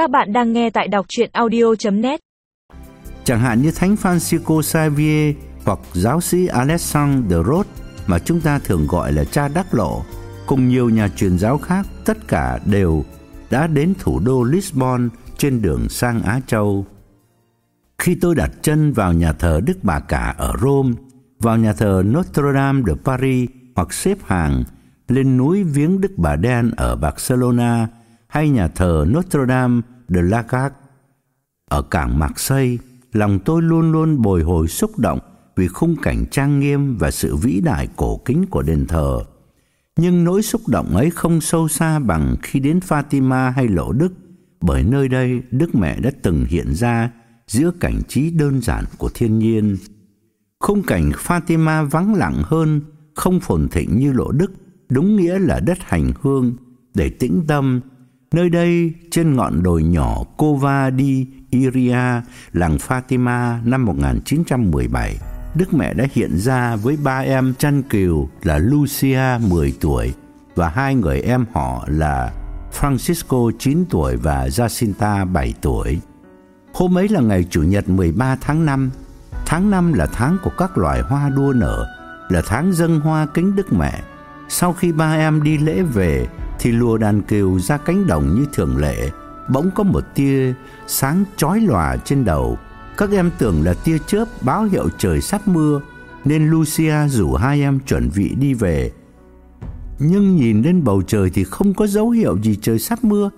Các bạn đang nghe tại đọc chuyện audio.net Chẳng hạn như Thánh Francisco Xavier hoặc giáo sĩ Alexandre de Rhodes mà chúng ta thường gọi là cha đắc lộ, cùng nhiều nhà truyền giáo khác tất cả đều đã đến thủ đô Lisbon trên đường sang Á Châu. Khi tôi đặt chân vào nhà thờ Đức Bà Cả ở Rome, vào nhà thờ Notre Dame de Paris hoặc xếp hàng lên núi viếng Đức Bà Đen ở Barcelona hay nhà thờ Notre Dame de la Garde ở cảng Marseille, lòng tôi luôn luôn bồi hồi xúc động vì khung cảnh trang nghiêm và sự vĩ đại cổ kính của đền thờ. Nhưng nỗi xúc động ấy không sâu xa bằng khi đến Fatima hay Lộ Đức, bởi nơi đây Đức Mẹ đã từng hiện ra giữa cảnh trí đơn giản của thiên nhiên. Khung cảnh Fatima vắng lặng hơn, không phồn thịnh như Lộ Đức, đúng nghĩa là đất hành hương để tĩnh tâm. Nơi đây trên ngọn đồi nhỏ Cova di Iria, làng Fatima năm 1917, Đức Mẹ đã hiện ra với ba em chăn cừu là Lucia 10 tuổi và hai người em họ là Francisco 9 tuổi và Jacinta 7 tuổi. Hôm ấy là ngày Chủ nhật 13 tháng 5. Tháng 5 là tháng của các loài hoa đua nở, là tháng dâng hoa kính Đức Mẹ. Sau khi ba em đi lễ về thì lùa đàn cừu ra cánh đồng như thường lệ, bỗng có một tia sáng chói lòa trên đầu. Các em tưởng là tia chớp báo hiệu trời sắp mưa, nên Lucia rủ hai em chuẩn bị đi về. Nhưng nhìn lên bầu trời thì không có dấu hiệu gì trời sắp mưa.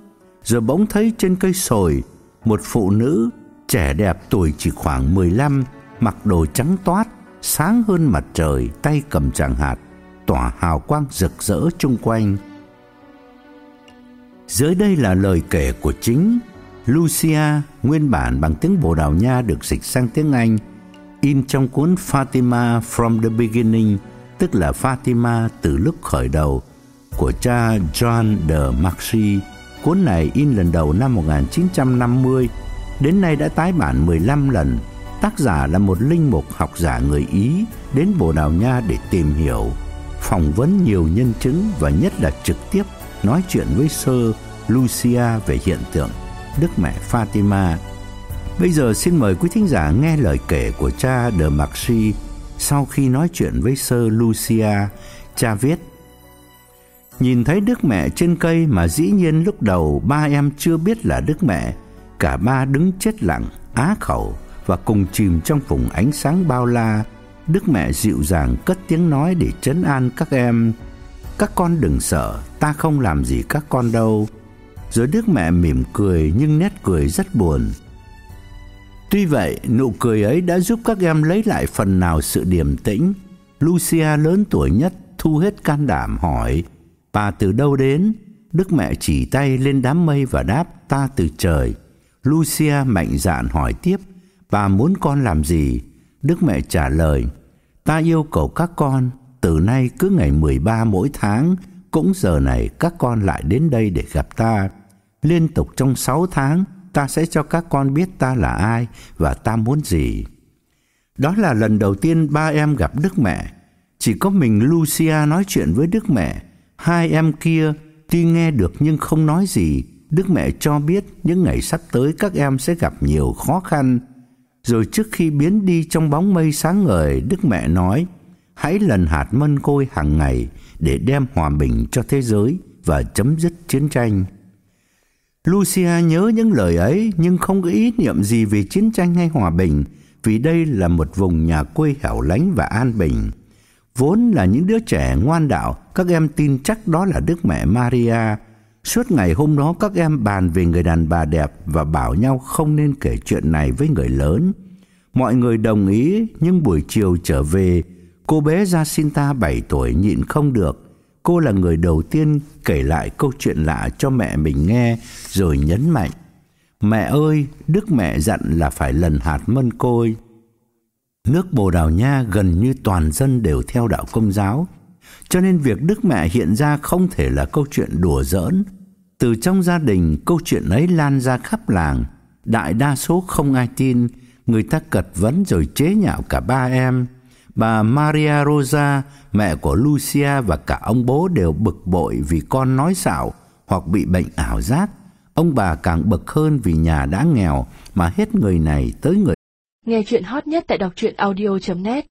Rồi bỗng thấy trên cây sồi một phụ nữ trẻ đẹp tuổi chỉ khoảng 15, mặc đồ trắng toát, sáng hơn mặt trời, tay cầm tràng hạt, tỏa hào quang rực rỡ chung quanh. Dưới đây là lời kể của chính Lucia, nguyên bản bằng tiếng Bồ Đào Nha được dịch sang tiếng Anh, in trong cuốn Fatima from the beginning, tức là Fatima từ lúc khởi đầu của cha John de Maxi. Cuốn này in lần đầu năm 1950, đến nay đã tái bản 15 lần. Tác giả là một linh mục học giả người Ý đến Bồ Đào Nha để tìm hiểu, phỏng vấn nhiều nhân chứng và nhất là trực tiếp nói chuyện với sơ Lucia về hiện tượng Đức Mẹ Fatima. Bây giờ xin mời quý thính giả nghe lời kể của cha De Maxi sau khi nói chuyện với sơ Lucia. Cha viết: Nhìn thấy Đức Mẹ trên cây mà dĩ nhiên lúc đầu ba em chưa biết là Đức Mẹ, cả ba đứng chết lặng, á khẩu và cùng chìm trong vùng ánh sáng bao la. Đức Mẹ dịu dàng cất tiếng nói để trấn an các em. Các con đừng sợ, ta không làm gì các con đâu. Rồi Đức Mẹ mỉm cười nhưng nét cười rất buồn. Tuy vậy, nụ cười ấy đã giúp các em lấy lại phần nào sự điềm tĩnh. Lucia lớn tuổi nhất thu hết can đảm hỏi: "Bà từ đâu đến?" Đức Mẹ chỉ tay lên đám mây và đáp: "Ta từ trời." Lucia mạnh dạn hỏi tiếp: "Bà muốn con làm gì?" Đức Mẹ trả lời: "Ta yêu cầu các con từ nay cứ ngày 13 mỗi tháng, cũng giờ này các con lại đến đây để gặp ta." Liên tục trong 6 tháng, ta sẽ cho các con biết ta là ai và ta muốn gì. Đó là lần đầu tiên ba em gặp Đức Mẹ. Chỉ có mình Lucia nói chuyện với Đức Mẹ. Hai em kia tuy nghe được nhưng không nói gì. Đức Mẹ cho biết những ngày sắp tới các em sẽ gặp nhiều khó khăn. Rồi trước khi biến đi trong bóng mây sáng ngời, Đức Mẹ nói: "Hãy lần hạt mân côi hàng ngày để đem hòa bình cho thế giới và chấm dứt chiến tranh." Lucia nhớ những lời ấy nhưng không có ý niệm gì về chiến tranh hay hòa bình, vì đây là một vùng nhà quê hẻo lánh và an bình. Vốn là những đứa trẻ ngoan đạo, các em tin chắc đó là Đức Mẹ Maria. Suốt ngày hôm đó các em bàn về người đàn bà đẹp và bảo nhau không nên kể chuyện này với người lớn. Mọi người đồng ý, nhưng buổi chiều trở về, cô bé Jacinta 7 tuổi nhịn không được Cô là người đầu tiên kể lại câu chuyện lạ cho mẹ mình nghe rồi nhấn mạnh: "Mẹ ơi, Đức mẹ dặn là phải lần hạt mân côi." Nước Bồ Đào Nha gần như toàn dân đều theo đạo Công giáo, cho nên việc Đức Mẹ hiện ra không thể là câu chuyện đùa giỡn. Từ trong gia đình, câu chuyện ấy lan ra khắp làng, đại đa số không ai tin, người ta cật vấn rồi chế nhạo cả ba em. Bà Maria Rosa, mẹ của Lucia và cả ông bố đều bực bội vì con nói xạo hoặc bị bệnh ảo giác. Ông bà càng bực hơn vì nhà đã nghèo mà hết người này tới người Nghe chuyện hot nhất tại đọc truyện audio.net